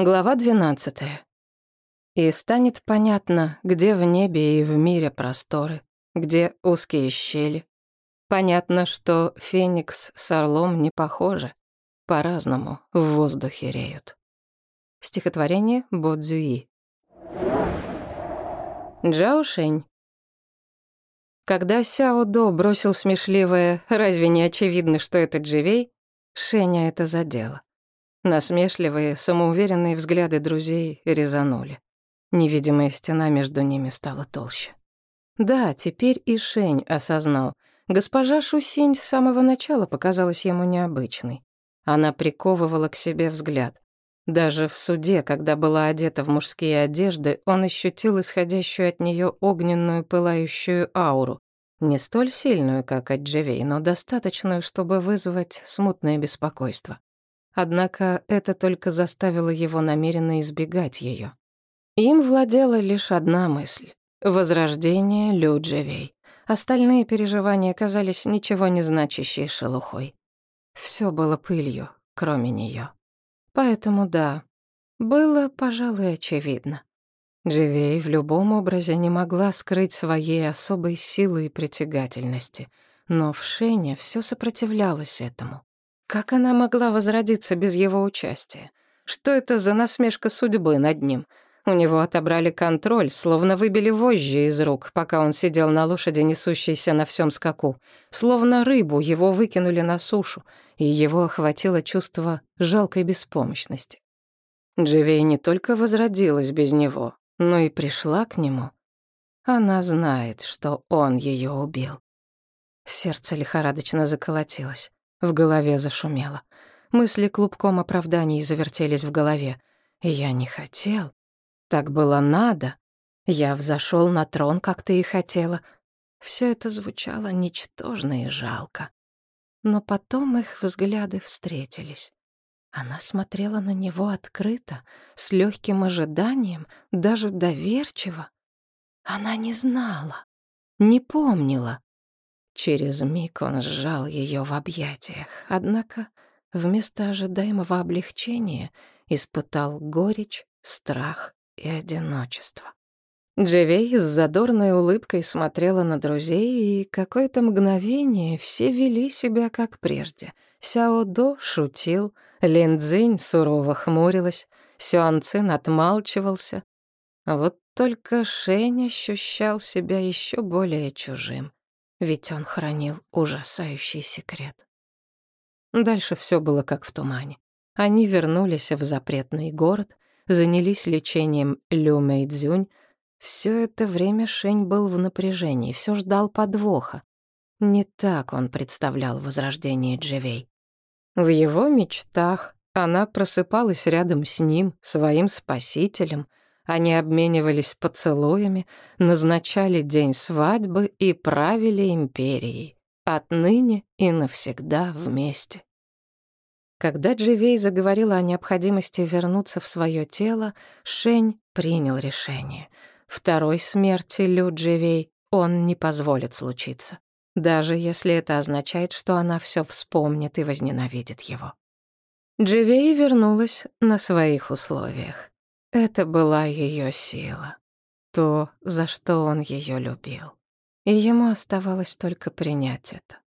Глава 12. И станет понятно, где в небе и в мире просторы, где узкие щели. Понятно, что Феникс с Орлом не похожи, по-разному в воздухе реют. Стихотворение Бодзюи. Джао Шэнь. Когда Сяо До бросил смешливое «Разве не очевидно, что это Дживей?», Шеня это задело. Насмешливые, самоуверенные взгляды друзей резанули. Невидимая стена между ними стала толще. Да, теперь и Шень осознал. Госпожа Шусинь с самого начала показалась ему необычной. Она приковывала к себе взгляд. Даже в суде, когда была одета в мужские одежды, он ощутил исходящую от нее огненную пылающую ауру. Не столь сильную, как от Дживей, но достаточную, чтобы вызвать смутное беспокойство. Однако это только заставило его намеренно избегать ее. Им владела лишь одна мысль — возрождение Люджевей. Остальные переживания казались ничего не значащей шелухой. Все было пылью, кроме нее. Поэтому да, было, пожалуй, очевидно. Дживей в любом образе не могла скрыть своей особой силы и притягательности, но в Шене все сопротивлялось этому. Как она могла возродиться без его участия? Что это за насмешка судьбы над ним? У него отобрали контроль, словно выбили вожжи из рук, пока он сидел на лошади, несущейся на всем скаку. Словно рыбу его выкинули на сушу, и его охватило чувство жалкой беспомощности. Дживей не только возродилась без него, но и пришла к нему. Она знает, что он ее убил. Сердце лихорадочно заколотилось. В голове зашумело. Мысли клубком оправданий завертелись в голове. Я не хотел. Так было надо. Я взошел на трон, как ты и хотела. Все это звучало ничтожно и жалко. Но потом их взгляды встретились. Она смотрела на него открыто, с легким ожиданием, даже доверчиво. Она не знала, не помнила, Через миг он сжал ее в объятиях, однако вместо ожидаемого облегчения испытал горечь, страх и одиночество. Дживей с задорной улыбкой смотрела на друзей, и какое-то мгновение все вели себя как прежде. Сяо До шутил, Лин Цзинь сурово хмурилась, Сюан Цин отмалчивался. Вот только Шень ощущал себя еще более чужим ведь он хранил ужасающий секрет. Дальше все было как в тумане. Они вернулись в запретный город, занялись лечением Лю Мэйдзюнь. Все это время Шень был в напряжении, все ждал подвоха. Не так он представлял возрождение Дживей. В его мечтах она просыпалась рядом с ним, своим спасителем, они обменивались поцелуями, назначали день свадьбы и правили империей. Отныне и навсегда вместе. Когда Дживей заговорила о необходимости вернуться в свое тело, Шень принял решение. Второй смерти Лю Дживей он не позволит случиться, даже если это означает, что она все вспомнит и возненавидит его. Дживей вернулась на своих условиях. Это была ее сила, то, за что он ее любил. И ему оставалось только принять это.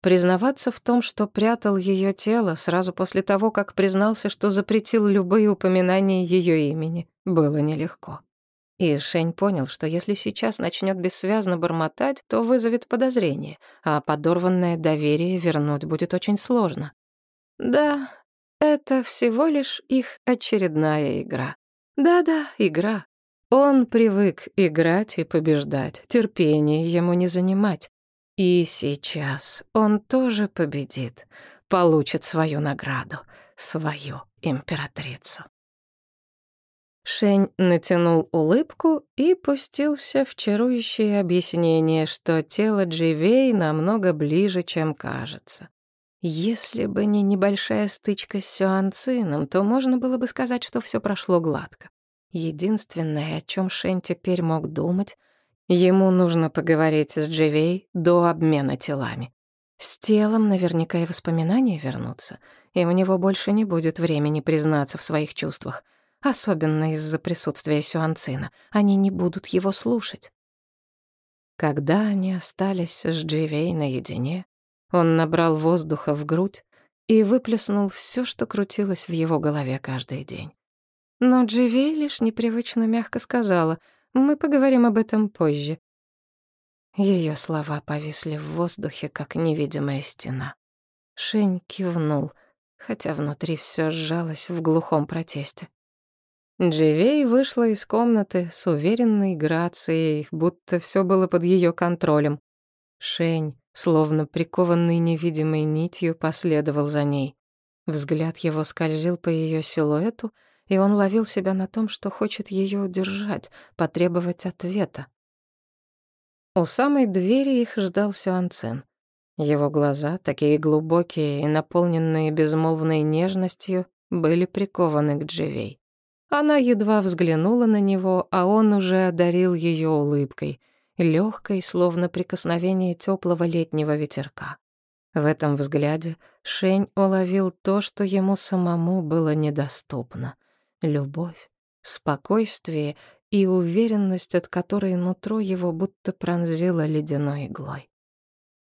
Признаваться в том, что прятал ее тело сразу после того, как признался, что запретил любые упоминания ее имени, было нелегко. И Шень понял, что если сейчас начнет бессвязно бормотать, то вызовет подозрение, а подорванное доверие вернуть будет очень сложно. Да, это всего лишь их очередная игра. Да-да, игра. Он привык играть и побеждать, терпение ему не занимать. И сейчас он тоже победит, получит свою награду, свою императрицу. Шень натянул улыбку и пустился в чарующее объяснение, что тело Дживей намного ближе, чем кажется. Если бы не небольшая стычка с Сюанцином, то можно было бы сказать, что все прошло гладко. Единственное, о чем Шен теперь мог думать, ему нужно поговорить с Дживей до обмена телами. С телом наверняка и воспоминания вернутся, и у него больше не будет времени признаться в своих чувствах. особенно из-за присутствия Сюанцина. Они не будут его слушать. Когда они остались с Дживей наедине, он набрал воздуха в грудь и выплеснул все, что крутилось в его голове каждый день. Но Дживей лишь непривычно мягко сказала, «Мы поговорим об этом позже». Ее слова повисли в воздухе, как невидимая стена. Шень кивнул, хотя внутри все сжалось в глухом протесте. Дживей вышла из комнаты с уверенной грацией, будто все было под ее контролем. Шень, словно прикованный невидимой нитью, последовал за ней. Взгляд его скользил по ее силуэту, и он ловил себя на том, что хочет ее удержать, потребовать ответа. У самой двери их ждал Сюанцин. Его глаза, такие глубокие и наполненные безмолвной нежностью, были прикованы к Дживей. Она едва взглянула на него, а он уже одарил ее улыбкой, легкой, словно прикосновение теплого летнего ветерка. В этом взгляде Шень уловил то, что ему самому было недоступно — любовь, спокойствие и уверенность, от которой нутро его будто пронзило ледяной иглой.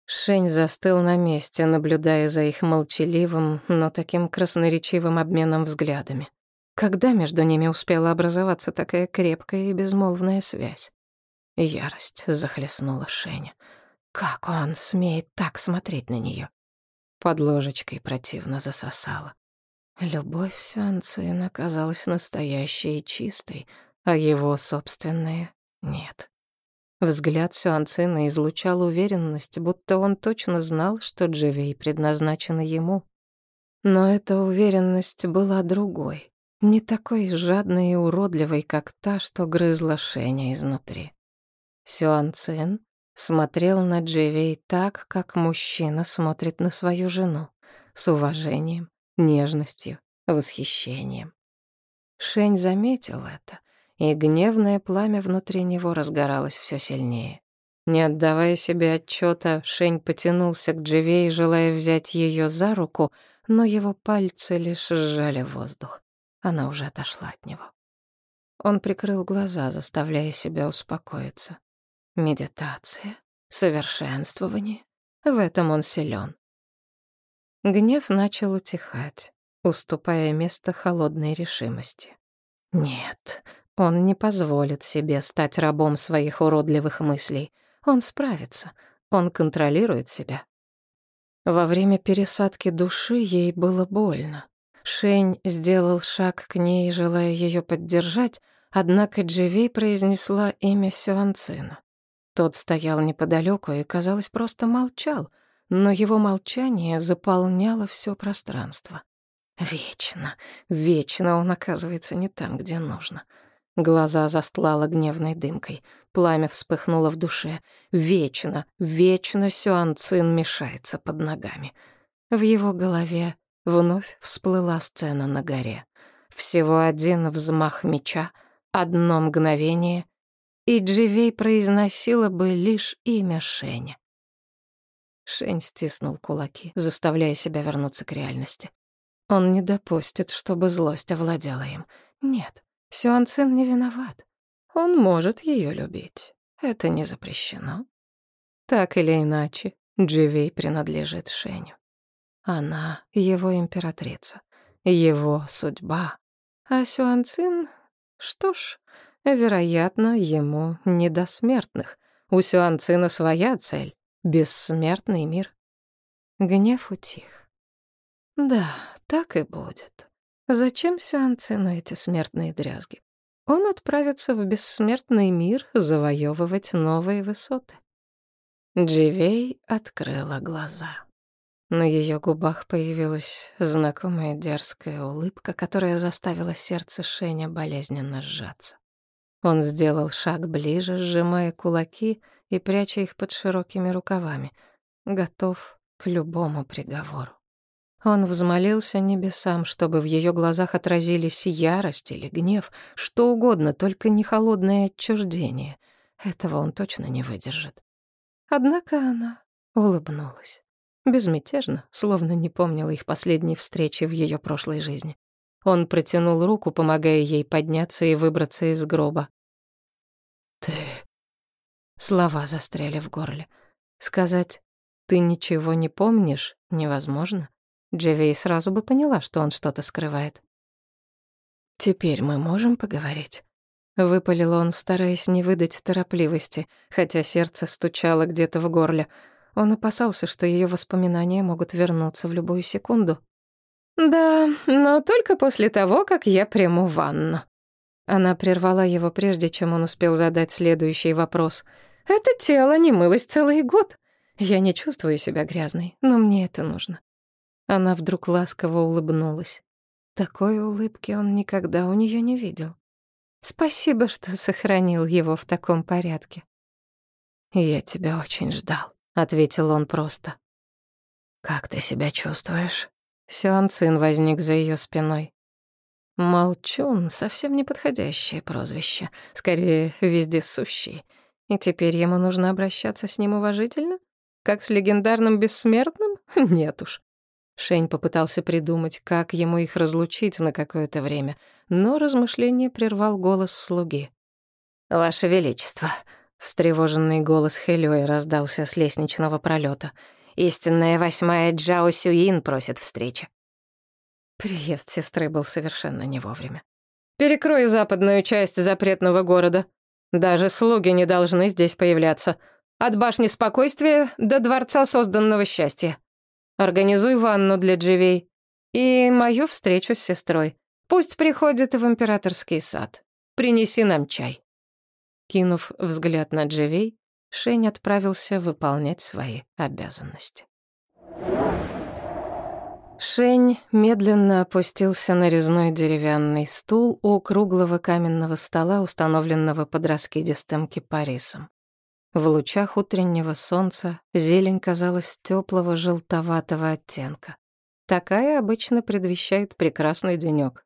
Шень застыл на месте, наблюдая за их молчаливым, но таким красноречивым обменом взглядами. Когда между ними успела образоваться такая крепкая и безмолвная связь? Ярость захлестнула Шеня. Как он смеет так смотреть на нее? Под ложечкой противно засосала. Любовь Сюанцина оказалась настоящей и чистой, а его собственная — нет. Взгляд Сюанцина излучал уверенность, будто он точно знал, что Дживей предназначена ему. Но эта уверенность была другой не такой жадной и уродливой, как та, что грызла Шеня изнутри. Сюан Цин смотрел на Дживей так, как мужчина смотрит на свою жену, с уважением, нежностью, восхищением. Шень заметил это, и гневное пламя внутри него разгоралось все сильнее. Не отдавая себе отчета, Шень потянулся к Дживей, желая взять ее за руку, но его пальцы лишь сжали воздух. Она уже отошла от него. Он прикрыл глаза, заставляя себя успокоиться. Медитация, совершенствование — в этом он силен. Гнев начал утихать, уступая место холодной решимости. Нет, он не позволит себе стать рабом своих уродливых мыслей. Он справится, он контролирует себя. Во время пересадки души ей было больно. Шень сделал шаг к ней, желая ее поддержать, однако Дживей произнесла имя Сюанцина. Тот стоял неподалеку и, казалось, просто молчал, но его молчание заполняло все пространство. Вечно, вечно он оказывается не там, где нужно. Глаза застлала гневной дымкой. Пламя вспыхнуло в душе. Вечно, вечно Сюанцин мешается под ногами. В его голове Вновь всплыла сцена на горе. Всего один взмах меча, одно мгновение, и Дживей произносила бы лишь имя Шеня. Шень стиснул кулаки, заставляя себя вернуться к реальности. Он не допустит, чтобы злость овладела им. Нет, Сюан не виноват. Он может ее любить. Это не запрещено. Так или иначе, Дживей принадлежит Шеню. Она — его императрица, его судьба. А Сюанцин, что ж, вероятно, ему не до смертных. У Сюанцина своя цель — бессмертный мир. Гнев утих. Да, так и будет. Зачем Сюанцину эти смертные дрязги? Он отправится в бессмертный мир завоевывать новые высоты. Дживей открыла глаза. На ее губах появилась знакомая дерзкая улыбка, которая заставила сердце Шеня болезненно сжаться. Он сделал шаг ближе, сжимая кулаки и пряча их под широкими рукавами, готов к любому приговору. Он взмолился небесам, чтобы в ее глазах отразились ярость или гнев, что угодно, только не холодное отчуждение. Этого он точно не выдержит. Однако она улыбнулась безмятежно, словно не помнила их последней встречи в ее прошлой жизни. Он протянул руку, помогая ей подняться и выбраться из гроба. «Ты...» Слова застряли в горле. Сказать «ты ничего не помнишь» невозможно. Джевей сразу бы поняла, что он что-то скрывает. «Теперь мы можем поговорить?» Выпалил он, стараясь не выдать торопливости, хотя сердце стучало где-то в горле. Он опасался, что ее воспоминания могут вернуться в любую секунду. «Да, но только после того, как я приму ванну». Она прервала его, прежде чем он успел задать следующий вопрос. «Это тело не мылось целый год. Я не чувствую себя грязной, но мне это нужно». Она вдруг ласково улыбнулась. Такой улыбки он никогда у нее не видел. Спасибо, что сохранил его в таком порядке. «Я тебя очень ждал», — ответил он просто. «Как ты себя чувствуешь?» Сюан Цин возник за ее спиной. Молчун — совсем неподходящее прозвище, скорее вездесущий. И теперь ему нужно обращаться с ним уважительно? Как с легендарным бессмертным? Нет уж. Шень попытался придумать, как ему их разлучить на какое-то время, но размышление прервал голос слуги. «Ваше Величество», — встревоженный голос Хэлюэ раздался с лестничного пролета. Истинная восьмая Джао Сюин просит встречи. Приезд сестры был совершенно не вовремя. «Перекрой западную часть запретного города. Даже слуги не должны здесь появляться. От башни спокойствия до дворца созданного счастья. Организуй ванну для Дживей. И мою встречу с сестрой. Пусть приходит в императорский сад. Принеси нам чай». Кинув взгляд на Дживей, Шень отправился выполнять свои обязанности. Шень медленно опустился на резной деревянный стул у круглого каменного стола, установленного под раскидистым кипарисом. В лучах утреннего солнца зелень казалась теплого желтоватого оттенка. Такая обычно предвещает прекрасный денёк.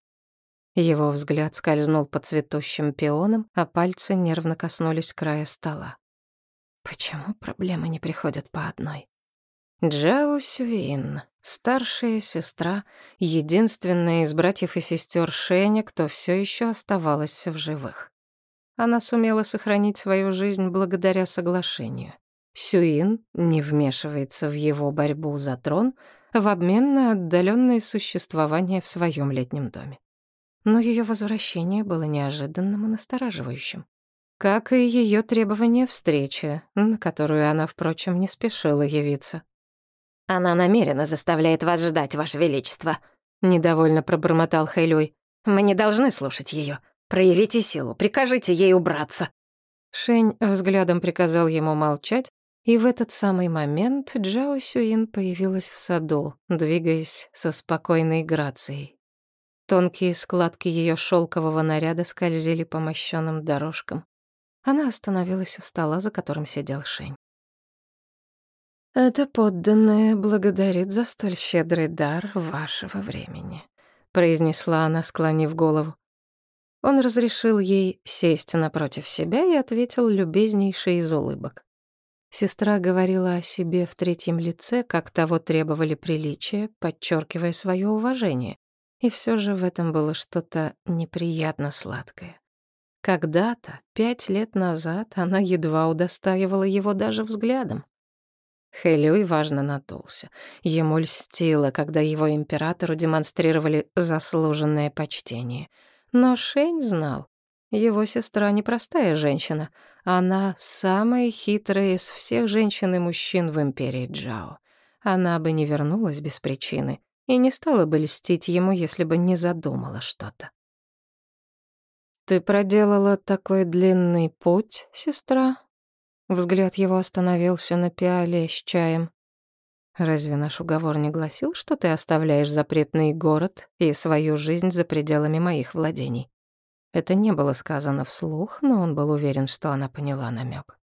Его взгляд скользнул по цветущим пионам, а пальцы нервно коснулись края стола. Почему проблемы не приходят по одной? Джао Сюин, старшая сестра, единственная из братьев и сестер Шеня, кто все еще оставалась в живых. Она сумела сохранить свою жизнь благодаря соглашению. Сюин не вмешивается в его борьбу за трон в обмен на отдаленное существование в своем летнем доме. Но ее возвращение было неожиданным и настораживающим как и ее требование встречи, на которую она, впрочем, не спешила явиться. «Она намеренно заставляет вас ждать, Ваше Величество», — недовольно пробормотал Хэйлюй. «Мы не должны слушать ее. Проявите силу, прикажите ей убраться». Шень взглядом приказал ему молчать, и в этот самый момент Джао Сюин появилась в саду, двигаясь со спокойной грацией. Тонкие складки ее шелкового наряда скользили по мощенным дорожкам. Она остановилась у стола, за которым сидел Шень. «Это подданная благодарит за столь щедрый дар вашего времени», — произнесла она, склонив голову. Он разрешил ей сесть напротив себя и ответил любезнейший из улыбок. Сестра говорила о себе в третьем лице, как того требовали приличия, подчеркивая свое уважение. И все же в этом было что-то неприятно сладкое. Когда-то, пять лет назад, она едва удостаивала его даже взглядом. Хэлюй важно надулся. Ему льстило, когда его императору демонстрировали заслуженное почтение. Но Шень знал, его сестра непростая женщина. Она самая хитрая из всех женщин и мужчин в империи Джао. Она бы не вернулась без причины и не стала бы льстить ему, если бы не задумала что-то. «Ты проделала такой длинный путь, сестра?» Взгляд его остановился на пиале с чаем. «Разве наш уговор не гласил, что ты оставляешь запретный город и свою жизнь за пределами моих владений?» Это не было сказано вслух, но он был уверен, что она поняла намек.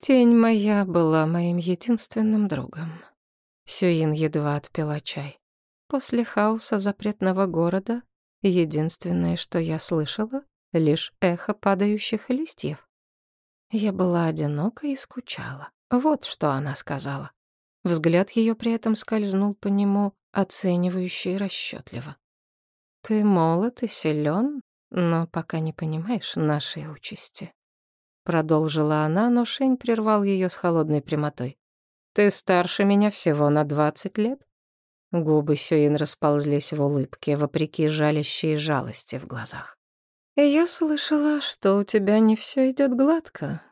«Тень моя была моим единственным другом». Сюин едва отпила чай. После хаоса запретного города Единственное, что я слышала, лишь эхо падающих листьев. Я была одинока и скучала. Вот что она сказала. Взгляд ее при этом скользнул по нему, оценивающе и расчетливо. Ты молод и силен, но пока не понимаешь нашей участи. Продолжила она, но Шень прервал ее с холодной прямотой. Ты старше меня всего на двадцать лет. Губы Сюин расползлись в улыбке, вопреки жалящей жалости в глазах. Я слышала, что у тебя не все идет гладко.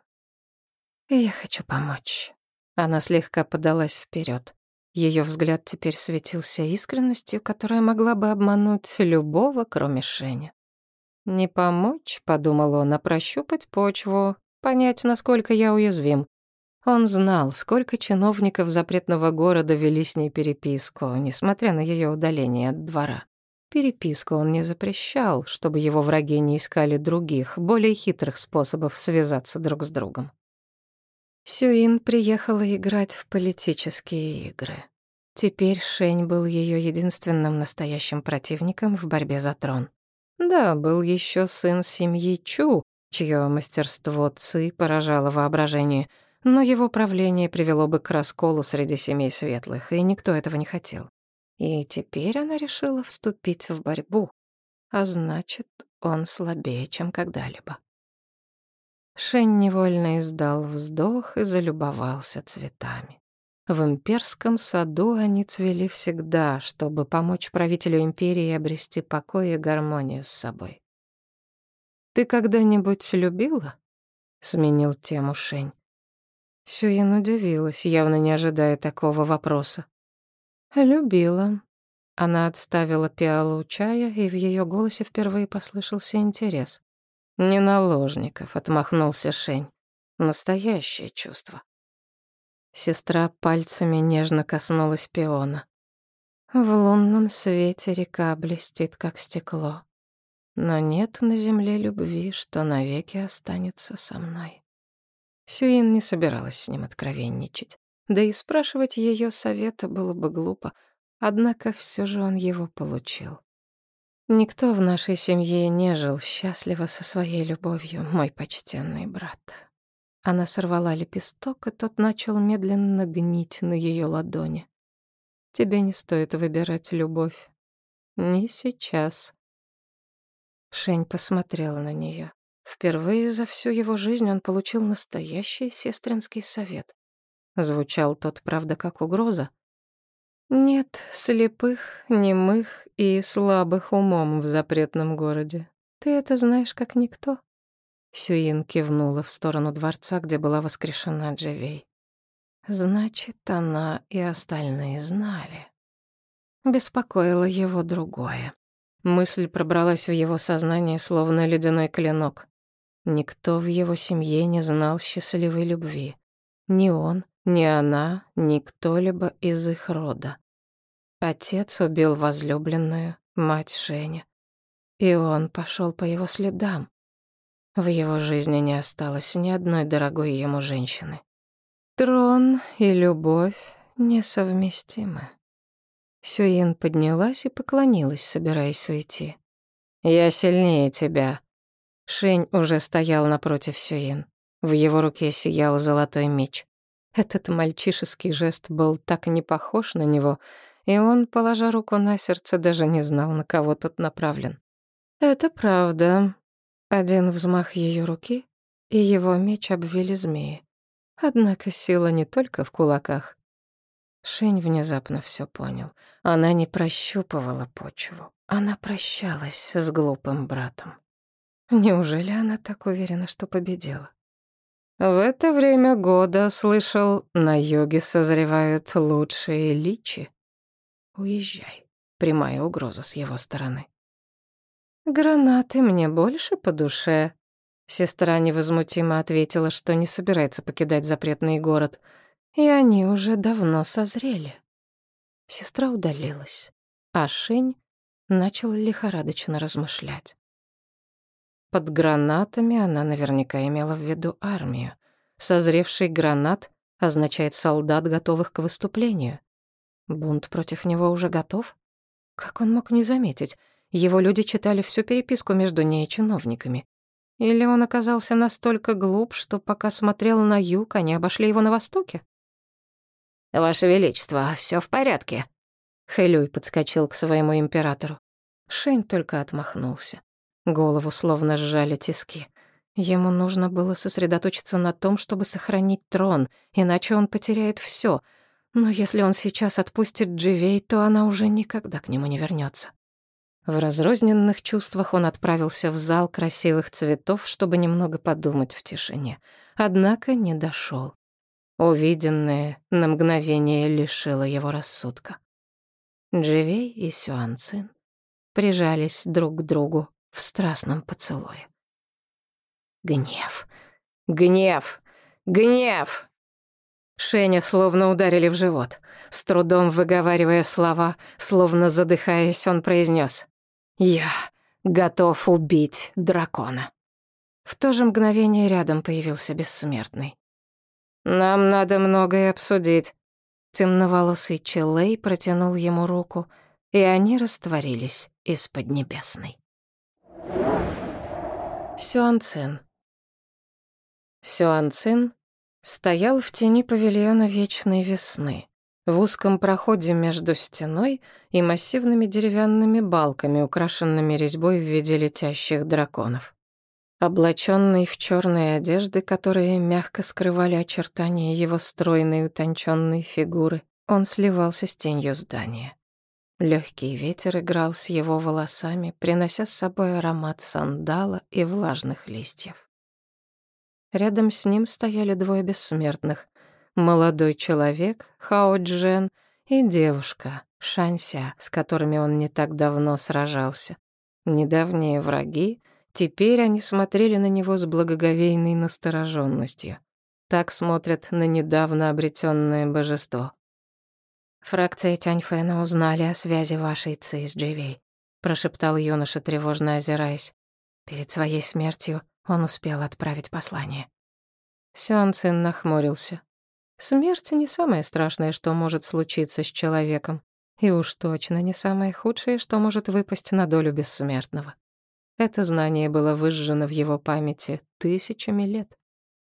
И я хочу помочь. Она слегка подалась вперед. Ее взгляд теперь светился искренностью, которая могла бы обмануть любого, кроме Шеня. «Не помочь», — подумал он, — «а прощупать почву, понять, насколько я уязвим». Он знал, сколько чиновников запретного города вели с ней переписку, несмотря на ее удаление от двора. Переписку он не запрещал, чтобы его враги не искали других, более хитрых способов связаться друг с другом. Сюин приехала играть в политические игры. Теперь Шень был ее единственным настоящим противником в борьбе за трон. Да, был еще сын семьи Чу, чье мастерство Ци поражало воображение, но его правление привело бы к расколу среди семей светлых, и никто этого не хотел. И теперь она решила вступить в борьбу, а значит, он слабее, чем когда-либо. Шень невольно издал вздох и залюбовался цветами. В имперском саду они цвели всегда, чтобы помочь правителю империи обрести покой и гармонию с собой. «Ты когда-нибудь любила?» — сменил тему Шень. Сюин удивилась, явно не ожидая такого вопроса. «Любила». Она отставила пиалу чая, и в ее голосе впервые послышался интерес. «Не наложников», — отмахнулся Шень. «Настоящее чувство». Сестра пальцами нежно коснулась пиона. В лунном свете река блестит, как стекло. Но нет на земле любви, что навеки останется со мной. Сюин не собиралась с ним откровенничать. Да и спрашивать ее совета было бы глупо. Однако все же он его получил. Никто в нашей семье не жил счастливо со своей любовью, мой почтенный брат. Она сорвала лепесток, и тот начал медленно гнить на ее ладони. Тебе не стоит выбирать любовь. Не сейчас. Шень посмотрела на нее. Впервые за всю его жизнь он получил настоящий сестринский совет. Звучал тот, правда, как угроза, нет слепых, немых и слабых умом в запретном городе. Ты это знаешь как никто. Сюин кивнула в сторону дворца, где была воскрешена Дживей. Значит, она и остальные знали. Беспокоило его другое. Мысль пробралась в его сознание, словно ледяной клинок. Никто в его семье не знал счастливой любви. Ни он, ни она, ни кто-либо из их рода. Отец убил возлюбленную, мать Женя. И он пошел по его следам. В его жизни не осталось ни одной дорогой ему женщины. Трон и любовь несовместимы. Сюин поднялась и поклонилась, собираясь уйти. «Я сильнее тебя». Шень уже стоял напротив Сюин. В его руке сиял золотой меч. Этот мальчишеский жест был так не похож на него, и он, положа руку на сердце, даже не знал, на кого тот направлен. Это правда. Один взмах ее руки, и его меч обвили змеи. Однако сила не только в кулаках. Шень внезапно все понял. Она не прощупывала почву. Она прощалась с глупым братом. Неужели она так уверена, что победила? В это время года, слышал, на юге созревают лучшие личи. Уезжай. Прямая угроза с его стороны. Гранаты мне больше по душе. Сестра невозмутимо ответила, что не собирается покидать запретный город, и они уже давно созрели. Сестра удалилась, а Шень начал лихорадочно размышлять. Под гранатами она наверняка имела в виду армию. Созревший гранат означает солдат, готовых к выступлению. Бунт против него уже готов? Как он мог не заметить? Его люди читали всю переписку между ней и чиновниками. Или он оказался настолько глуп, что пока смотрел на юг, они обошли его на востоке? «Ваше Величество, все в порядке?» Хэлюй подскочил к своему императору. Шень только отмахнулся. Голову словно сжали тиски. Ему нужно было сосредоточиться на том, чтобы сохранить трон, иначе он потеряет все. Но если он сейчас отпустит Дживей, то она уже никогда к нему не вернется. В разрозненных чувствах он отправился в зал красивых цветов, чтобы немного подумать в тишине. Однако не дошел. Увиденное на мгновение лишило его рассудка. Дживей и Сюанцин прижались друг к другу в страстном поцелуе. Гнев, гнев, гнев! Шеня словно ударили в живот. С трудом выговаривая слова, словно задыхаясь, он произнес: «Я готов убить дракона». В то же мгновение рядом появился бессмертный. «Нам надо многое обсудить». Темноволосый Челей протянул ему руку, и они растворились из Поднебесной. Сюанцин. Сюанцин стоял в тени павильона Вечной Весны, в узком проходе между стеной и массивными деревянными балками, украшенными резьбой в виде летящих драконов. Облаченный в черные одежды, которые мягко скрывали очертания его стройной утонченной фигуры, он сливался с тенью здания. Легкий ветер играл с его волосами, принося с собой аромат сандала и влажных листьев. Рядом с ним стояли двое бессмертных. Молодой человек, Хао Джен, и девушка, Шанся, с которыми он не так давно сражался. Недавние враги — Теперь они смотрели на него с благоговейной настороженностью. Так смотрят на недавно обретенное божество. «Фракция Тяньфэна узнали о связи вашей Ци с Дживей», прошептал юноша, тревожно озираясь. Перед своей смертью он успел отправить послание. Сюан Цин нахмурился. Смерть не самое страшное, что может случиться с человеком, и уж точно не самое худшее, что может выпасть на долю бессмертного. Это знание было выжжено в его памяти тысячами лет.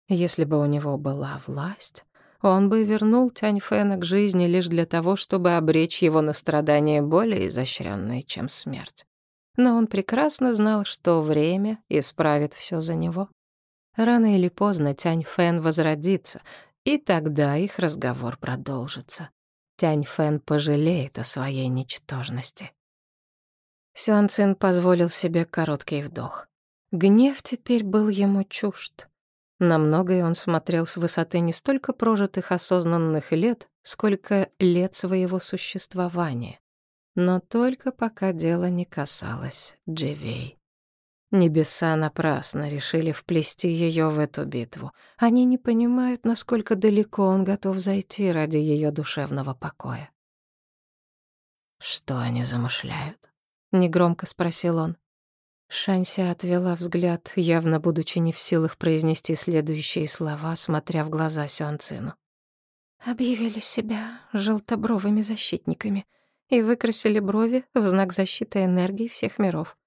Если бы у него была власть, он бы вернул Тяньфэна к жизни лишь для того, чтобы обречь его на страдания более изощренные, чем смерть. Но он прекрасно знал, что время исправит все за него. Рано или поздно Тяньфэн возродится, и тогда их разговор продолжится. Тяньфэн пожалеет о своей ничтожности. Сюанцин позволил себе короткий вдох. Гнев теперь был ему чужд. На многое он смотрел с высоты не столько прожитых осознанных лет, сколько лет своего существования. Но только пока дело не касалось Дживей. Небеса напрасно решили вплести ее в эту битву. Они не понимают, насколько далеко он готов зайти ради ее душевного покоя. Что они замышляют? — негромко спросил он. Шанся отвела взгляд, явно будучи не в силах произнести следующие слова, смотря в глаза Сюанцину. «Объявили себя желтобровыми защитниками и выкрасили брови в знак защиты энергии всех миров.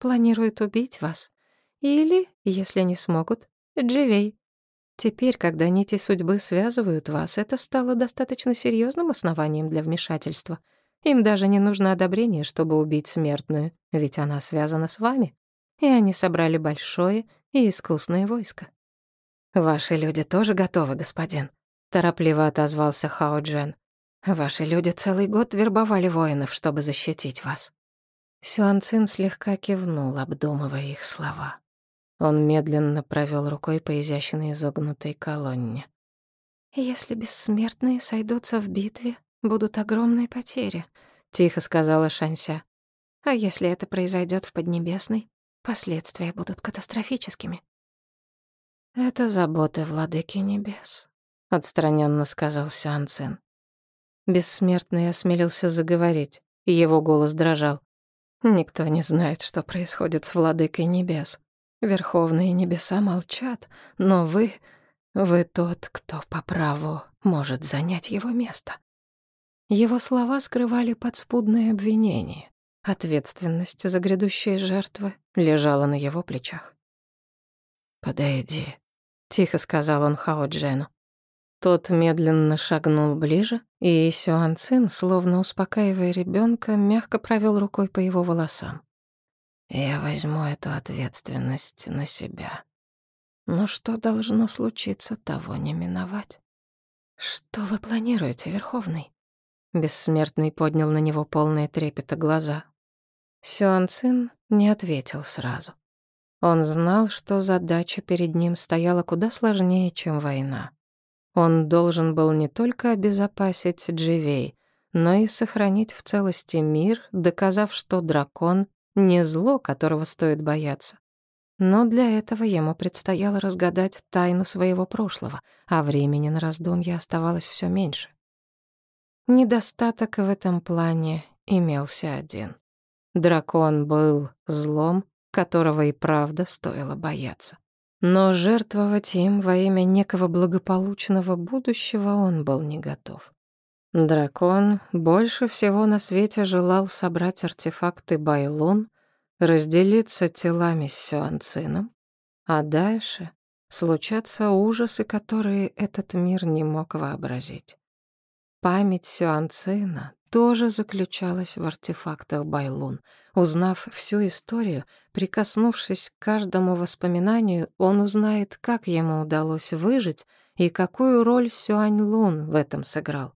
Планируют убить вас. Или, если не смогут, Дживей. Теперь, когда нити судьбы связывают вас, это стало достаточно серьезным основанием для вмешательства — им даже не нужно одобрение, чтобы убить смертную, ведь она связана с вами. И они собрали большое и искусное войско. «Ваши люди тоже готовы, господин», — торопливо отозвался Хао Джен. «Ваши люди целый год вербовали воинов, чтобы защитить вас». Сюан Цин слегка кивнул, обдумывая их слова. Он медленно провел рукой по изящной изогнутой колонне. «Если бессмертные сойдутся в битве, будут огромные потери», — тихо сказала Шанся. «А если это произойдет в Поднебесной, последствия будут катастрофическими». «Это заботы владыки небес», — отстраненно сказал Сюанцин. Бессмертный осмелился заговорить, и его голос дрожал. «Никто не знает, что происходит с владыкой небес. Верховные небеса молчат, но вы... Вы тот, кто по праву может занять его место. Его слова скрывали подспудное обвинение. Ответственность за грядущие жертвы лежала на его плечах. «Подойди», — тихо сказал он Хао Джену. Тот медленно шагнул ближе, и Сюан Цин, словно успокаивая ребенка, мягко провел рукой по его волосам. «Я возьму эту ответственность на себя. Но что должно случиться, того не миновать». «Что вы планируете, Верховный?» Бессмертный поднял на него полные трепета глаза. Сюан Цин не ответил сразу. Он знал, что задача перед ним стояла куда сложнее, чем война. Он должен был не только обезопасить Дживей, но и сохранить в целости мир, доказав, что дракон — не зло, которого стоит бояться. Но для этого ему предстояло разгадать тайну своего прошлого, а времени на раздумья оставалось все меньше. Недостаток в этом плане имелся один. Дракон был злом, которого и правда стоило бояться. Но жертвовать им во имя некого благополучного будущего он был не готов. Дракон больше всего на свете желал собрать артефакты Байлун, разделиться телами с Сюанцином, а дальше случатся ужасы, которые этот мир не мог вообразить. Память Сюанцина тоже заключалась в артефактах Байлун. Узнав всю историю, прикоснувшись к каждому воспоминанию, он узнает, как ему удалось выжить и какую роль Сюань Лун в этом сыграл.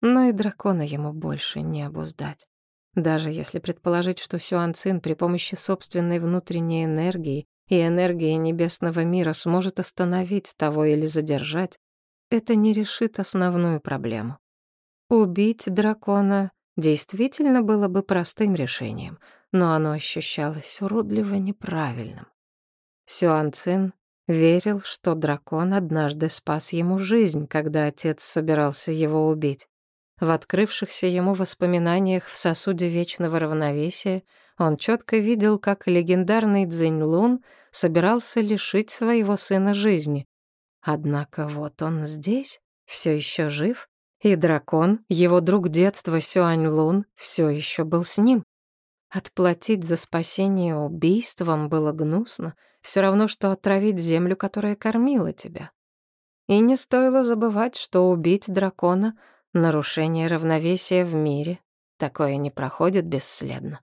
Но и дракона ему больше не обуздать. Даже если предположить, что Сюан при помощи собственной внутренней энергии и энергии небесного мира сможет остановить того или задержать, это не решит основную проблему. Убить дракона действительно было бы простым решением, но оно ощущалось уродливо неправильным. Сюан Цин верил, что дракон однажды спас ему жизнь, когда отец собирался его убить. В открывшихся ему воспоминаниях в сосуде вечного равновесия он четко видел, как легендарный Цзинь Лун собирался лишить своего сына жизни. Однако вот он здесь, все еще жив, и дракон, его друг детства Сюань Лун, все еще был с ним. Отплатить за спасение убийством было гнусно, все равно, что отравить землю, которая кормила тебя. И не стоило забывать, что убить дракона — нарушение равновесия в мире. Такое не проходит бесследно.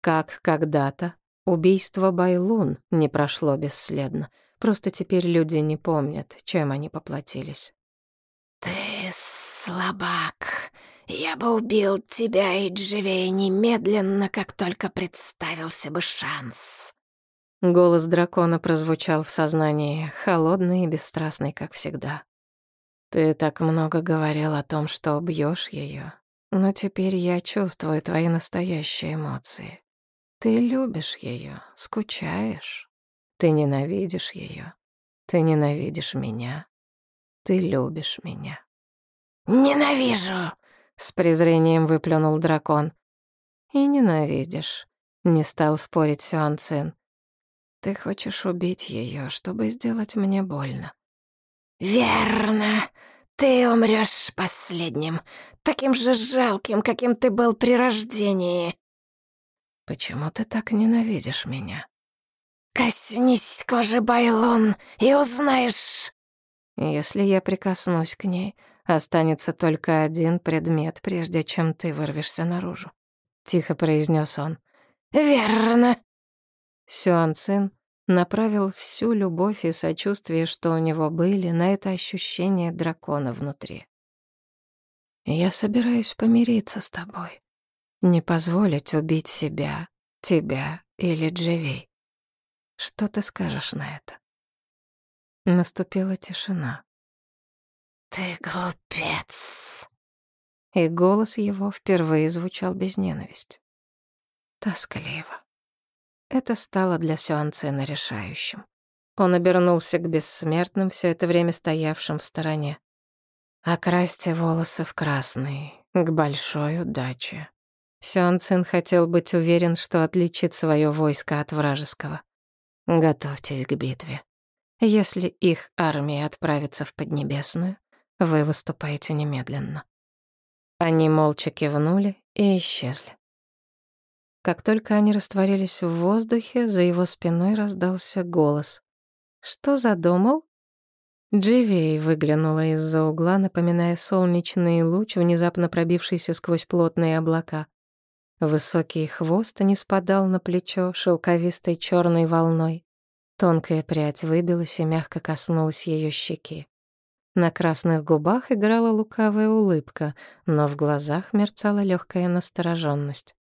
Как когда-то убийство Байлун не прошло бесследно, просто теперь люди не помнят, чем они поплатились. «Ты «Слабак, я бы убил тебя и Дживей немедленно, как только представился бы шанс». Голос дракона прозвучал в сознании, холодный и бесстрастный, как всегда. «Ты так много говорил о том, что убьешь ее, но теперь я чувствую твои настоящие эмоции. Ты любишь ее, скучаешь, ты ненавидишь ее, ты ненавидишь меня, ты любишь меня». «Ненавижу!» — с презрением выплюнул дракон. «И ненавидишь», — не стал спорить Сюан Цин. «Ты хочешь убить ее, чтобы сделать мне больно». «Верно. Ты умрешь последним, таким же жалким, каким ты был при рождении». «Почему ты так ненавидишь меня?» «Коснись кожи Байлон и узнаешь...» «Если я прикоснусь к ней, Останется только один предмет, прежде чем ты вырвешься наружу», — тихо произнес он. «Верно». Сюан Цин направил всю любовь и сочувствие, что у него были, на это ощущение дракона внутри. «Я собираюсь помириться с тобой, не позволить убить себя, тебя или Дживей. Что ты скажешь на это?» Наступила тишина. «Ты глупец!» И голос его впервые звучал без ненависти. Тоскливо. Это стало для Сюанцина решающим. Он обернулся к бессмертным, все это время стоявшим в стороне. «Окрасьте волосы в красный, к большой удаче». Сюанцин хотел быть уверен, что отличит свое войско от вражеского. «Готовьтесь к битве. Если их армия отправится в Поднебесную, вы выступаете немедленно». Они молча кивнули и исчезли. Как только они растворились в воздухе, за его спиной раздался голос. «Что задумал?» Дживей выглянула из-за угла, напоминая солнечный луч, внезапно пробившийся сквозь плотные облака. Высокий хвост не спадал на плечо шелковистой черной волной. Тонкая прядь выбилась и мягко коснулась ее щеки. На красных губах играла лукавая улыбка, но в глазах мерцала легкая настороженность.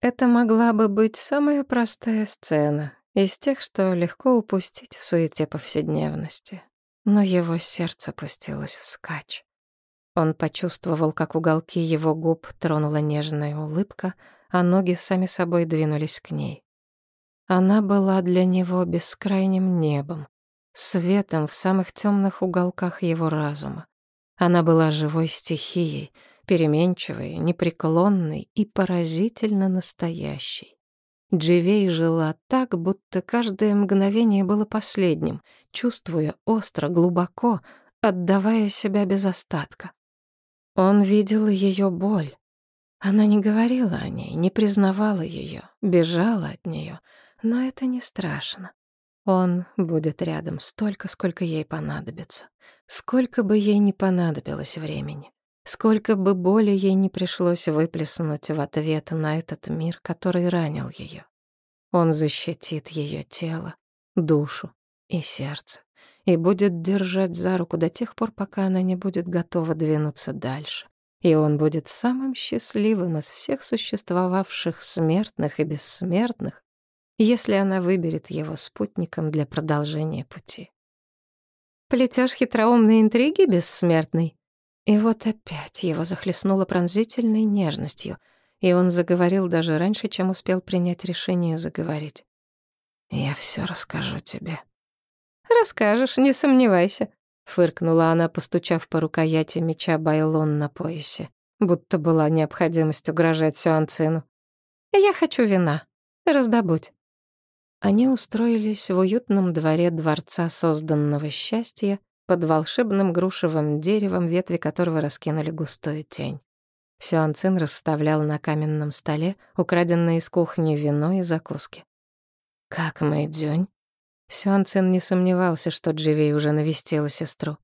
Это могла бы быть самая простая сцена, из тех, что легко упустить в суете повседневности. Но его сердце пустилось вскачь. Он почувствовал, как уголки его губ тронула нежная улыбка, а ноги сами собой двинулись к ней. Она была для него бескрайним небом, светом в самых темных уголках его разума. Она была живой стихией, переменчивой, непреклонной и поразительно настоящей. Дживей жила так, будто каждое мгновение было последним, чувствуя остро, глубоко, отдавая себя без остатка. Он видел ее боль. Она не говорила о ней, не признавала ее, бежала от нее, но это не страшно. Он будет рядом столько, сколько ей понадобится. Сколько бы ей не понадобилось времени. Сколько бы боли ей не пришлось выплеснуть в ответ на этот мир, который ранил ее. Он защитит ее тело, душу и сердце и будет держать за руку до тех пор, пока она не будет готова двинуться дальше. И он будет самым счастливым из всех существовавших смертных и бессмертных, если она выберет его спутником для продолжения пути. Плетёшь хитроумные интриги, бессмертный? И вот опять его захлестнуло пронзительной нежностью, и он заговорил даже раньше, чем успел принять решение заговорить. «Я всё расскажу тебе». «Расскажешь, не сомневайся», — фыркнула она, постучав по рукояти меча Байлон на поясе, будто была необходимость угрожать Сюанцину. «Я хочу вина. Раздобудь». Они устроились в уютном дворе дворца созданного счастья под волшебным грушевым деревом, ветви которого раскинули густую тень. Сюанцин расставлял на каменном столе украденное из кухни вино и закуски. «Как Мэйдзюнь?» Сюанцин не сомневался, что Дживей уже навестила сестру.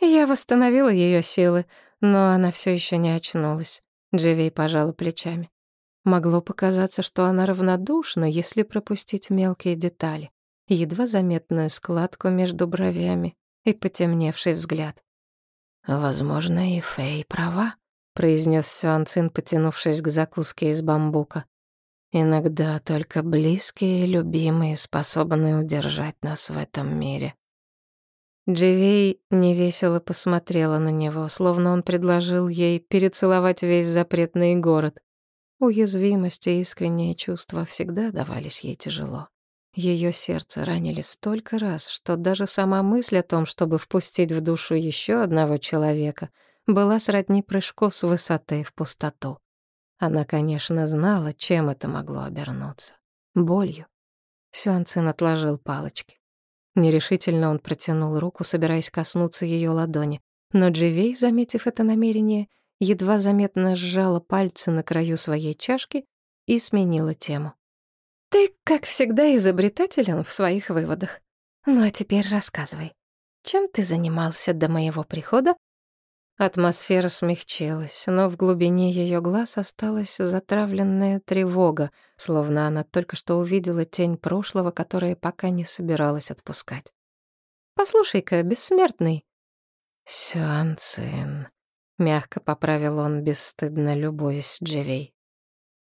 «Я восстановила ее силы, но она все еще не очнулась», — Дживей пожала плечами. Могло показаться, что она равнодушна, если пропустить мелкие детали, едва заметную складку между бровями и потемневший взгляд. «Возможно, и Фэй права», — произнес Сюанцин, потянувшись к закуске из бамбука. «Иногда только близкие и любимые способны удержать нас в этом мире». Дживей невесело посмотрела на него, словно он предложил ей перецеловать весь запретный город. Уязвимость и искренние чувства всегда давались ей тяжело. Ее сердце ранили столько раз, что даже сама мысль о том, чтобы впустить в душу еще одного человека, была сродни прыжку с высоты в пустоту. Она, конечно, знала, чем это могло обернуться. Болью. Сюанцин отложил палочки. Нерешительно он протянул руку, собираясь коснуться ее ладони. Но Дживей, заметив это намерение, едва заметно сжала пальцы на краю своей чашки и сменила тему. «Ты, как всегда, изобретателен в своих выводах. Ну а теперь рассказывай, чем ты занимался до моего прихода?» Атмосфера смягчилась, но в глубине ее глаз осталась затравленная тревога, словно она только что увидела тень прошлого, которая пока не собиралась отпускать. «Послушай-ка, бессмертный». «Сюанцин», Мягко поправил он, бесстыдно любуясь Дживей.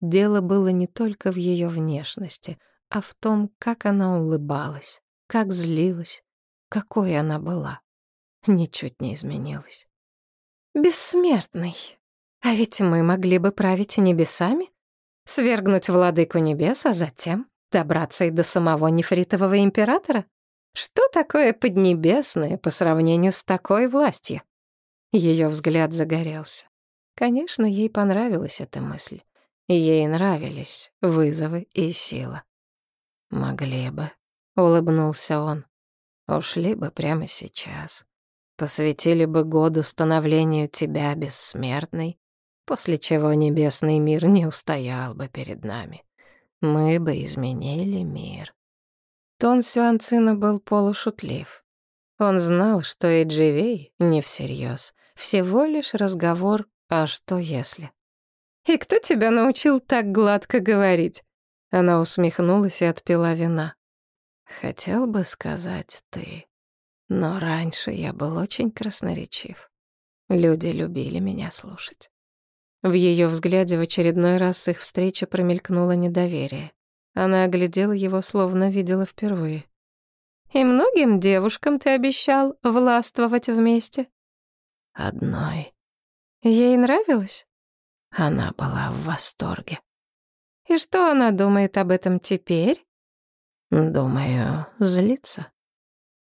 Дело было не только в ее внешности, а в том, как она улыбалась, как злилась, какой она была. Ничуть не изменилась. «Бессмертный. А ведь мы могли бы править небесами, свергнуть владыку небес, а затем добраться и до самого нефритового императора? Что такое поднебесное по сравнению с такой властью?» Ее взгляд загорелся. Конечно, ей понравилась эта мысль. Ей нравились вызовы и сила. «Могли бы», — улыбнулся он. «Ушли бы прямо сейчас. Посвятили бы году становлению тебя бессмертной, после чего небесный мир не устоял бы перед нами. Мы бы изменили мир». Тон Сюанцина был полушутлив. Он знал, что и Дживей не всерьез, всего лишь разговор «а что если?». «И кто тебя научил так гладко говорить?» Она усмехнулась и отпила вина. «Хотел бы сказать ты, но раньше я был очень красноречив. Люди любили меня слушать». В ее взгляде в очередной раз их встреча промелькнуло недоверие. Она оглядела его, словно видела впервые. «И многим девушкам ты обещал властвовать вместе?» «Одной». «Ей нравилось?» Она была в восторге. «И что она думает об этом теперь?» «Думаю, злится».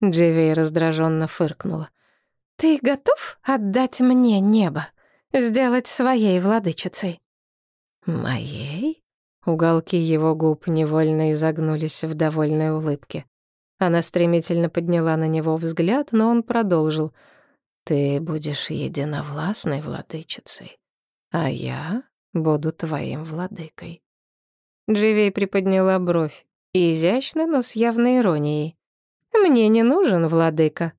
Дживей раздраженно фыркнула. «Ты готов отдать мне небо? Сделать своей владычицей?» «Моей?» Уголки его губ невольно изогнулись в довольной улыбке. Она стремительно подняла на него взгляд, но он продолжил. «Ты будешь единовластной владычицей, а я буду твоим владыкой». Дживей приподняла бровь, изящно, но с явной иронией. «Мне не нужен владыка».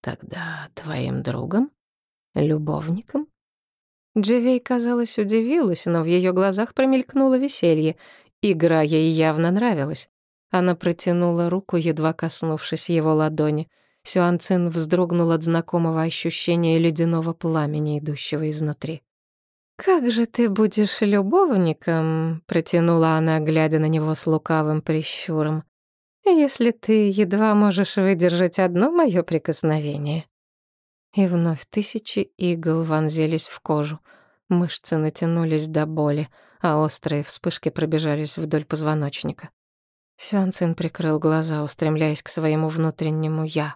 «Тогда твоим другом? Любовником?» Дживей, казалось, удивилась, но в ее глазах промелькнуло веселье. Игра ей явно нравилась. Она протянула руку, едва коснувшись его ладони. Сюан Цин вздрогнул от знакомого ощущения ледяного пламени, идущего изнутри. «Как же ты будешь любовником?» — протянула она, глядя на него с лукавым прищуром. «Если ты едва можешь выдержать одно мое прикосновение». И вновь тысячи игл вонзились в кожу. Мышцы натянулись до боли, а острые вспышки пробежались вдоль позвоночника. Сюанцин прикрыл глаза, устремляясь к своему внутреннему «я».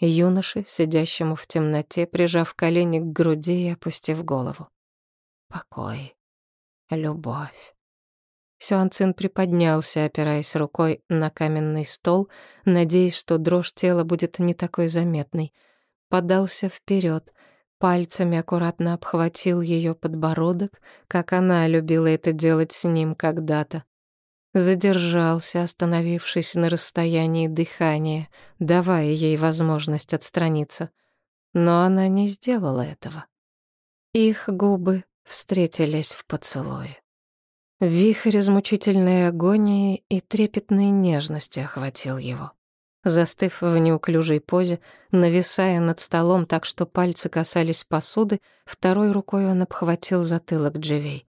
Юноше, сидящему в темноте, прижав колени к груди и опустив голову. Покой. Любовь. Сюанцин приподнялся, опираясь рукой на каменный стол, надеясь, что дрожь тела будет не такой заметной — подался вперед, пальцами аккуратно обхватил ее подбородок, как она любила это делать с ним когда-то. Задержался, остановившись на расстоянии дыхания, давая ей возможность отстраниться. Но она не сделала этого. Их губы встретились в поцелуе. Вихрь из мучительной агонии и трепетной нежности охватил его. Застыв в неуклюжей позе, нависая над столом так, что пальцы касались посуды, второй рукой он обхватил затылок Дживей.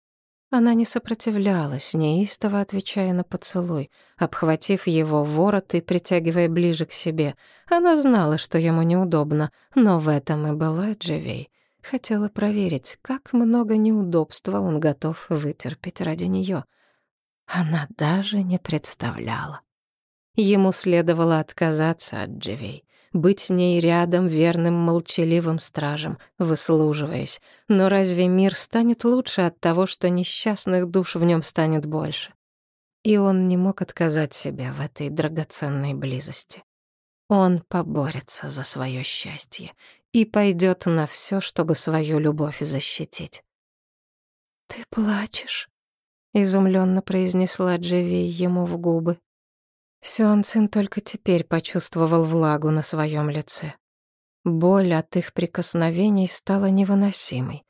Она не сопротивлялась, неистово отвечая на поцелуй, обхватив его ворот и притягивая ближе к себе. Она знала, что ему неудобно, но в этом и была Дживей. Хотела проверить, как много неудобства он готов вытерпеть ради нее. Она даже не представляла. Ему следовало отказаться от Дживей, быть с ней рядом верным молчаливым стражем, выслуживаясь. Но разве мир станет лучше от того, что несчастных душ в нем станет больше? И он не мог отказать себе в этой драгоценной близости. Он поборется за свое счастье и пойдет на все, чтобы свою любовь защитить. «Ты плачешь», — изумленно произнесла Дживей ему в губы. Сюан Цин только теперь почувствовал влагу на своем лице. Боль от их прикосновений стала невыносимой.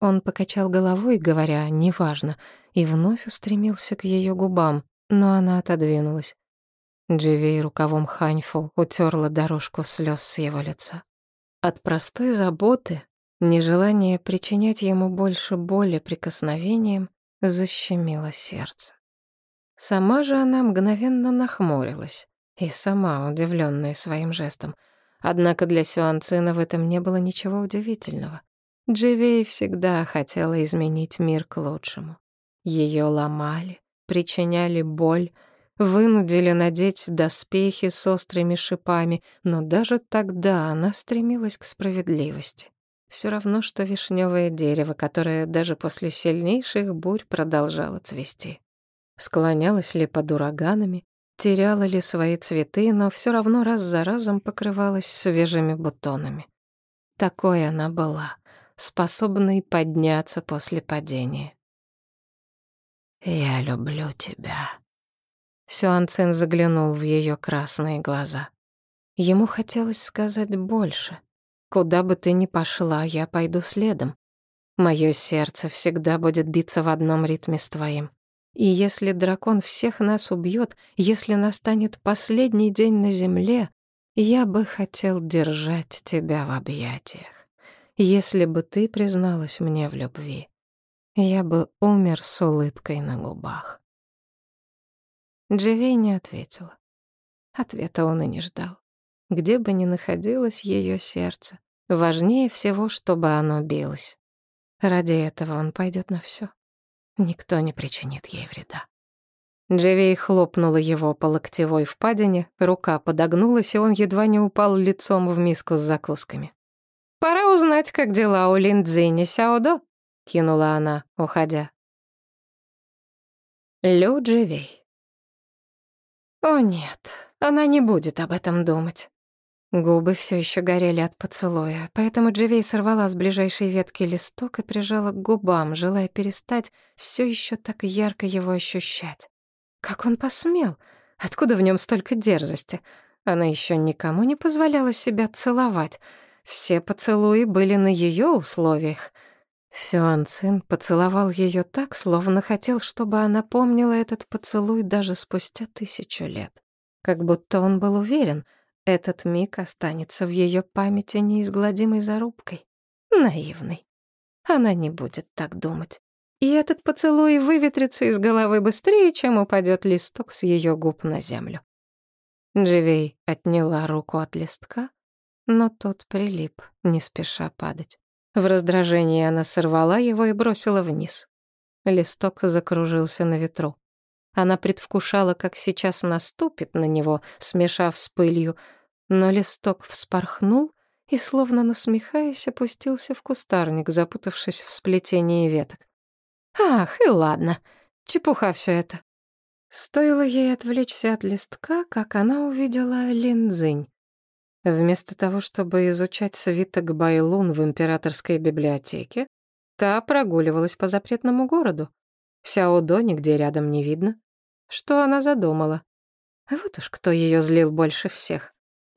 Он покачал головой, говоря «неважно», и вновь устремился к ее губам, но она отодвинулась. Дживей рукавом Ханьфу утерла дорожку слез с его лица. От простой заботы, нежелания причинять ему больше боли прикосновением, защемило сердце. Сама же она мгновенно нахмурилась, и сама удивленная своим жестом. Однако для Сюанцина в этом не было ничего удивительного. Дживей всегда хотела изменить мир к лучшему. Ее ломали, причиняли боль, вынудили надеть доспехи с острыми шипами, но даже тогда она стремилась к справедливости. Все равно, что вишневое дерево, которое даже после сильнейших бурь продолжало цвести склонялась ли под ураганами, теряла ли свои цветы, но все равно раз за разом покрывалась свежими бутонами. Такой она была, способной подняться после падения. «Я люблю тебя». Сюанцин заглянул в ее красные глаза. Ему хотелось сказать больше. «Куда бы ты ни пошла, я пойду следом. Мое сердце всегда будет биться в одном ритме с твоим. И если дракон всех нас убьет, если настанет последний день на земле, я бы хотел держать тебя в объятиях. Если бы ты призналась мне в любви, я бы умер с улыбкой на губах. Дживей не ответила. Ответа он и не ждал. Где бы ни находилось ее сердце, важнее всего, чтобы оно билось. Ради этого он пойдет на все. Никто не причинит ей вреда. Дживей хлопнула его по локтевой впадине, рука подогнулась, и он едва не упал лицом в миску с закусками. «Пора узнать, как дела у Линдзини Сяодо», — кинула она, уходя. Лю Дживей. О нет, она не будет об этом думать. Губы все еще горели от поцелуя, поэтому Дживей сорвала с ближайшей ветки листок и прижала к губам, желая перестать все еще так ярко его ощущать. Как он посмел? Откуда в нем столько дерзости? Она еще никому не позволяла себя целовать. Все поцелуи были на ее условиях. Сюан Цин поцеловал ее так, словно хотел, чтобы она помнила этот поцелуй даже спустя тысячу лет. Как будто он был уверен — этот миг останется в ее памяти неизгладимой зарубкой. Наивный. Она не будет так думать. И этот поцелуй выветрится из головы быстрее, чем упадет листок с ее губ на землю. Дживей отняла руку от листка, но тот прилип, не спеша падать. В раздражении она сорвала его и бросила вниз. Листок закружился на ветру. Она предвкушала, как сейчас наступит на него, смешав с пылью, но листок вспорхнул и, словно насмехаясь, опустился в кустарник, запутавшись в сплетении веток. «Ах, и ладно, чепуха все это». Стоило ей отвлечься от листка, как она увидела линдзинь. Вместо того, чтобы изучать свиток Байлун в императорской библиотеке, та прогуливалась по запретному городу. Сяодо нигде рядом не видно. Что она задумала? Вот уж кто ее злил больше всех.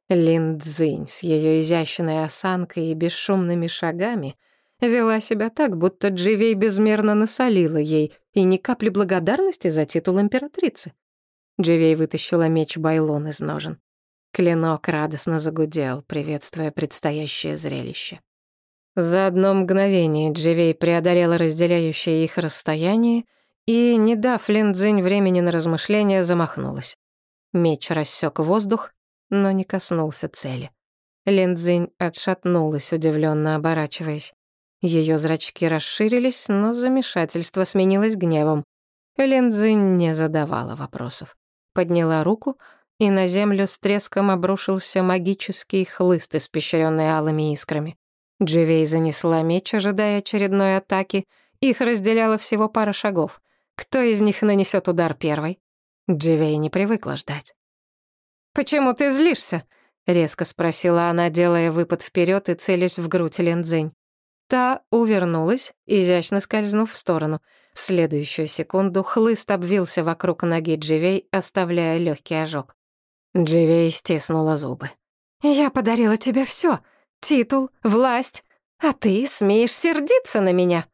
Лин Цзинь с ее изящной осанкой и бесшумными шагами вела себя так, будто Дживей безмерно насолила ей, и ни капли благодарности за титул императрицы. Дживей вытащила меч Байлон из ножен. Клинок радостно загудел, приветствуя предстоящее зрелище. За одно мгновение Дживей преодолела разделяющее их расстояние и, не дав Линдзинь времени на размышления, замахнулась. Меч рассек воздух, но не коснулся цели. Линдзинь отшатнулась, удивленно оборачиваясь. Ее зрачки расширились, но замешательство сменилось гневом. Линдзинь не задавала вопросов. Подняла руку, и на землю с треском обрушился магический хлыст, испещренный алыми искрами. Дживей занесла меч, ожидая очередной атаки. Их разделяло всего пара шагов. Кто из них нанесет удар первой? Дживей не привыкла ждать. «Почему ты злишься?» — резко спросила она, делая выпад вперед и целясь в грудь Лензень. Та увернулась, изящно скользнув в сторону. В следующую секунду хлыст обвился вокруг ноги Дживей, оставляя легкий ожог. Дживей стиснула зубы. «Я подарила тебе все: Титул, власть. А ты смеешь сердиться на меня?»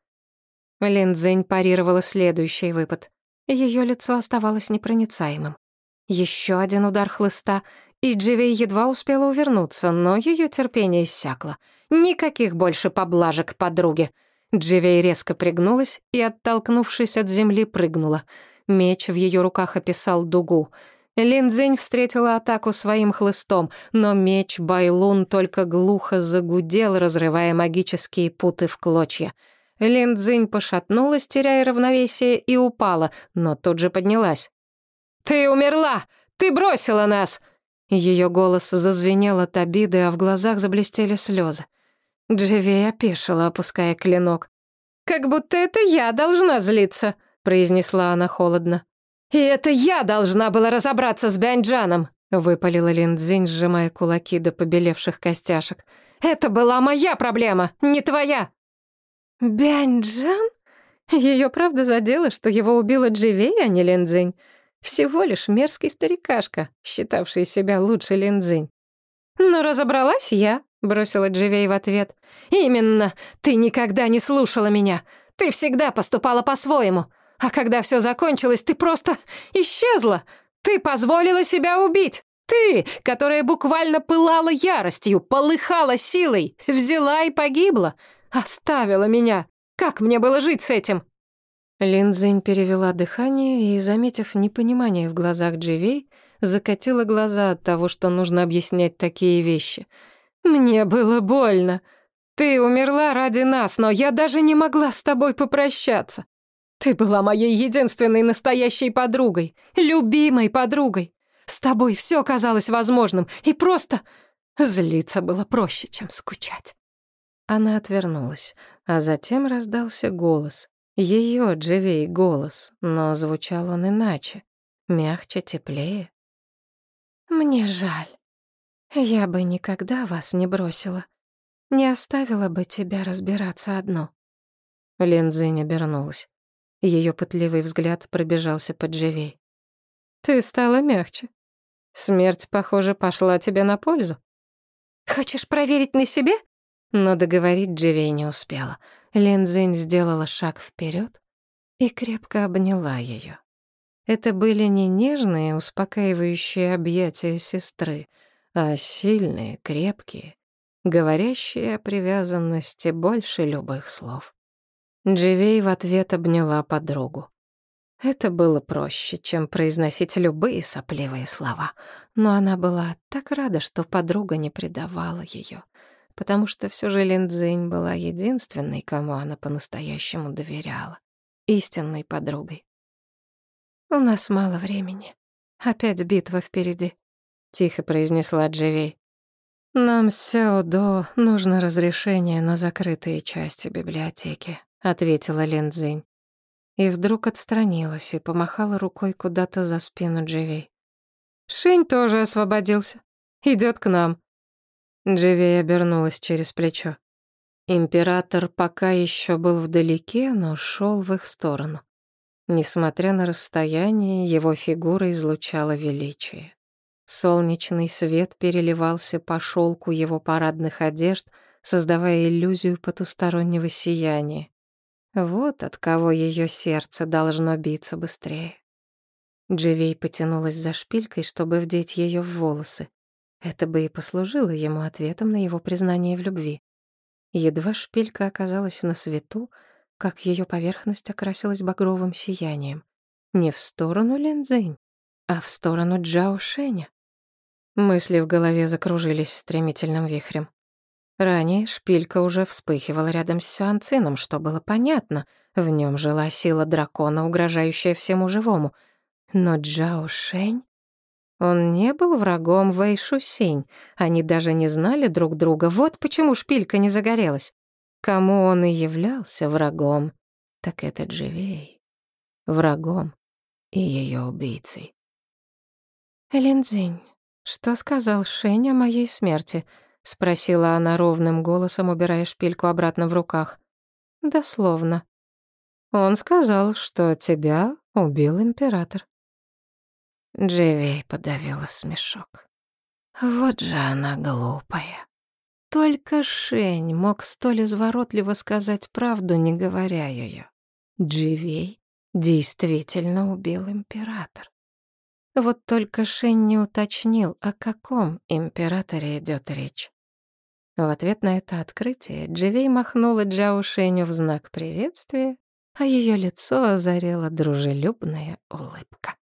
Линдзинь парировала следующий выпад. Ее лицо оставалось непроницаемым. Еще один удар хлыста, и Дживей едва успела увернуться, но ее терпение иссякло. Никаких больше поблажек подруге. Дживей резко пригнулась и, оттолкнувшись от земли, прыгнула. Меч в ее руках описал дугу. Линдзинь встретила атаку своим хлыстом, но меч Байлун только глухо загудел, разрывая магические путы в клочья. Линдзинь пошатнулась, теряя равновесие, и упала, но тут же поднялась. «Ты умерла! Ты бросила нас!» Ее голос зазвенел от обиды, а в глазах заблестели слезы. Дживей опешила, опуская клинок. «Как будто это я должна злиться», — произнесла она холодно. «И это я должна была разобраться с Бянджаном», — выпалила Линдзинь, сжимая кулаки до побелевших костяшек. «Это была моя проблема, не твоя!» «Бянджан?» Ее правда задело, что его убила Дживей, а не Линдзинь. Всего лишь мерзкий старикашка, считавший себя лучше Линдзинь. «Но разобралась я», — бросила Дживей в ответ. «Именно, ты никогда не слушала меня. Ты всегда поступала по-своему. А когда все закончилось, ты просто исчезла. Ты позволила себя убить. Ты, которая буквально пылала яростью, полыхала силой, взяла и погибла. Оставила меня. Как мне было жить с этим?» Линдзинь перевела дыхание и, заметив непонимание в глазах Дживей, закатила глаза от того, что нужно объяснять такие вещи. «Мне было больно. Ты умерла ради нас, но я даже не могла с тобой попрощаться. Ты была моей единственной настоящей подругой, любимой подругой. С тобой все казалось возможным, и просто злиться было проще, чем скучать». Она отвернулась, а затем раздался голос. Ее Дживей голос, но звучал он иначе, мягче, теплее. «Мне жаль. Я бы никогда вас не бросила. Не оставила бы тебя разбираться одну». Лензинь обернулась. Ее пытливый взгляд пробежался под Дживей. «Ты стала мягче. Смерть, похоже, пошла тебе на пользу. Хочешь проверить на себе?» Но договорить Дживей не успела. Лензинь сделала шаг вперед и крепко обняла ее. Это были не нежные, успокаивающие объятия сестры, а сильные, крепкие, говорящие о привязанности больше любых слов. Дживей в ответ обняла подругу. Это было проще, чем произносить любые сопливые слова, но она была так рада, что подруга не предавала ее, потому что все же Линдзинь была единственной, кому она по-настоящему доверяла, истинной подругой. «У нас мало времени. Опять битва впереди», — тихо произнесла Дживей. «Нам с Сяо нужно разрешение на закрытые части библиотеки», — ответила Лин Цзинь. И вдруг отстранилась и помахала рукой куда-то за спину Дживей. «Шинь тоже освободился. Идет к нам». Дживей обернулась через плечо. Император пока еще был вдалеке, но шел в их сторону. Несмотря на расстояние, его фигура излучала величие. Солнечный свет переливался по шелку его парадных одежд, создавая иллюзию потустороннего сияния. Вот от кого ее сердце должно биться быстрее. Дживей потянулась за шпилькой, чтобы вдеть ее в волосы. Это бы и послужило ему ответом на его признание в любви. Едва шпилька оказалась на свету, как ее поверхность окрасилась багровым сиянием. Не в сторону Линзинь, а в сторону Джао Шэня. Мысли в голове закружились стремительным вихрем. Ранее шпилька уже вспыхивала рядом с Сюанцином, что было понятно. В нем жила сила дракона, угрожающая всему живому. Но Джао Шэнь... Он не был врагом Вэй Шусинь. Они даже не знали друг друга. Вот почему шпилька не загорелась. Кому он и являлся врагом, так это Дживей. Врагом и ее убийцей. «Линдзинь, что сказал Шень о моей смерти?» — спросила она ровным голосом, убирая шпильку обратно в руках. «Дословно. Он сказал, что тебя убил император». Дживей подавила смешок. Вот же она глупая. Только Шень мог столь изворотливо сказать правду, не говоря ее. Дживей действительно убил император. Вот только Шень не уточнил, о каком императоре идет речь. В ответ на это открытие Дживей махнула Джао в знак приветствия, а ее лицо озарила дружелюбная улыбка.